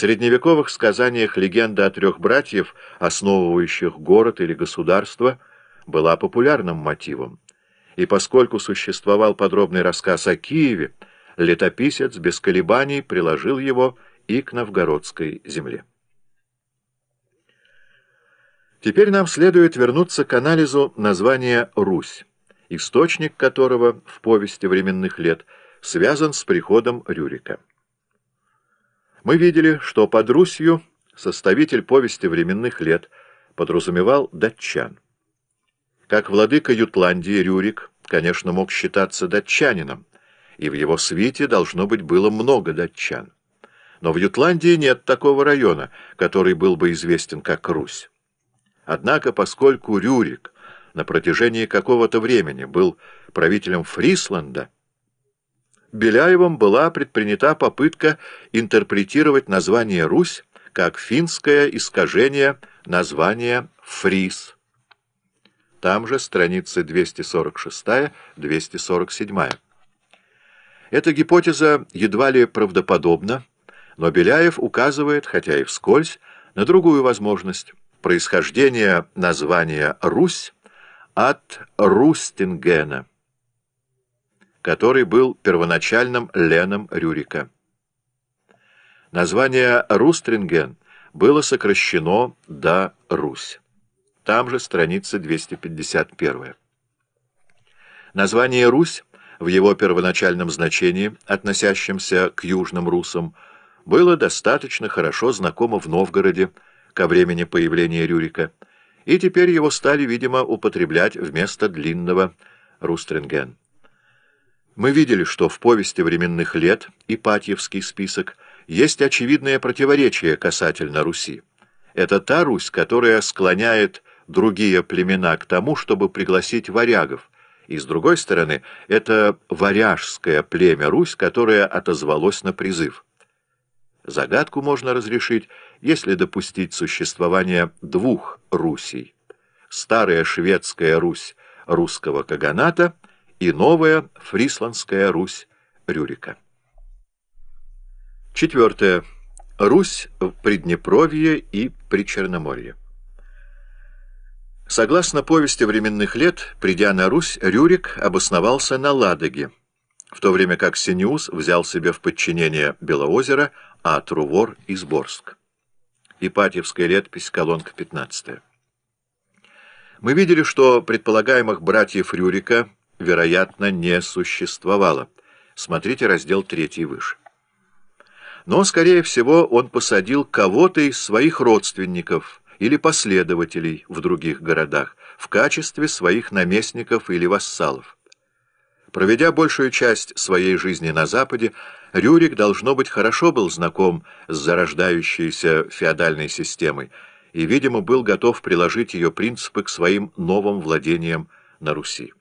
средневековых сказаниях легенда о трех братьев, основывающих город или государство, была популярным мотивом. И поскольку существовал подробный рассказ о Киеве, летописец без колебаний приложил его и к новгородской земле. Теперь нам следует вернуться к анализу названия «Русь», источник которого в повести временных лет связан с приходом Рюрика. Мы видели, что под Русью составитель повести временных лет подразумевал датчан. Как владыка Ютландии Рюрик, конечно, мог считаться датчанином, и в его свите должно быть было много датчан. Но в Ютландии нет такого района, который был бы известен как Русь. Однако, поскольку Рюрик на протяжении какого-то времени был правителем Фрисланда, Беляевым была предпринята попытка интерпретировать название «Русь» как финское искажение названия «Фрис». Там же страницы 246-247. Эта гипотеза едва ли правдоподобна, но Беляев указывает, хотя и вскользь, на другую возможность происхождение названия «Русь» от Рустингена, который был первоначальным леном Рюрика. Название Рустринген было сокращено до Русь. Там же страница 251. Название «Русь» в его первоначальном значении, относящемся к южным русам, было достаточно хорошо знакомо в Новгороде, ко времени появления Рюрика, и теперь его стали, видимо, употреблять вместо длинного «Рустринген». Мы видели, что в повести временных лет Ипатьевский список есть очевидное противоречие касательно Руси. Это та Русь, которая склоняет другие племена к тому, чтобы пригласить варягов, и, с другой стороны, это варяжское племя Русь, которое отозвалось на призыв. Загадку можно разрешить, если допустить существование двух Русей. Старая шведская Русь русского каганата и новая фрисландская Русь Рюрика. Четвертое. Русь в Приднепровье и Причерноморье. Согласно повести временных лет, придя на Русь, Рюрик обосновался на Ладоге, в то время как Синеус взял себе в подчинение Белоозеро, а Трувор — Изборск. Ипатьевская летопись, колонка 15. Мы видели, что предполагаемых братьев Рюрика, вероятно, не существовало. Смотрите раздел 3 выше. Но, скорее всего, он посадил кого-то из своих родственников или последователей в других городах в качестве своих наместников или вассалов. Проведя большую часть своей жизни на Западе, Рюрик, должно быть, хорошо был знаком с зарождающейся феодальной системой и, видимо, был готов приложить ее принципы к своим новым владениям на Руси.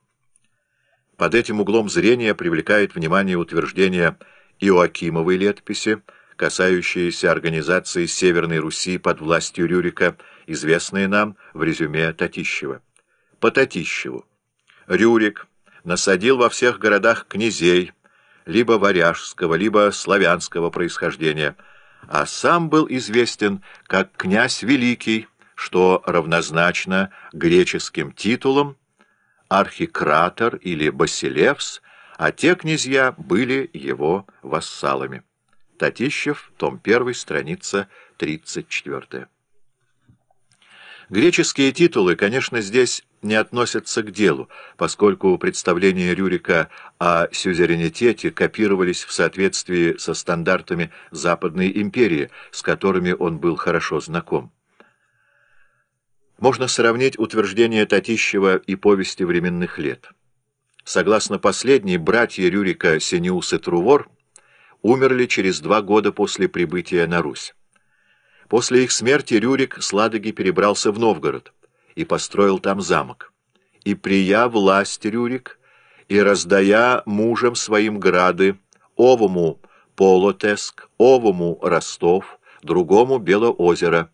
Под этим углом зрения привлекает внимание утверждение Иоакимовой летописи, касающиеся организации Северной Руси под властью Рюрика, известные нам в резюме Татищева. По Татищеву. Рюрик насадил во всех городах князей, либо варяжского, либо славянского происхождения, а сам был известен как князь Великий, что равнозначно греческим титулам, архикратор или басилевс, а те князья были его вассалами. Татищев, том 1, страница 34. Греческие титулы, конечно, здесь не относятся к делу, поскольку представления Рюрика о сюзеренитете копировались в соответствии со стандартами Западной империи, с которыми он был хорошо знаком. Можно сравнить утверждение Татищева и повести временных лет. Согласно последней, братья Рюрика Сениус и Трувор умерли через два года после прибытия на Русь. После их смерти Рюрик с Ладоги перебрался в Новгород и построил там замок. И прия власть Рюрик, и раздая мужем своим грады, овому Полотеск, овому Ростов, другому Белоозеро,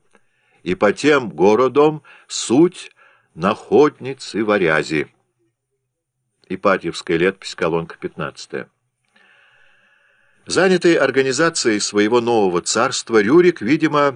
и по тем городам суть находницы варязи. Ипатьевская летопись, колонка 15. Занятый организацией своего нового царства, Рюрик, видимо,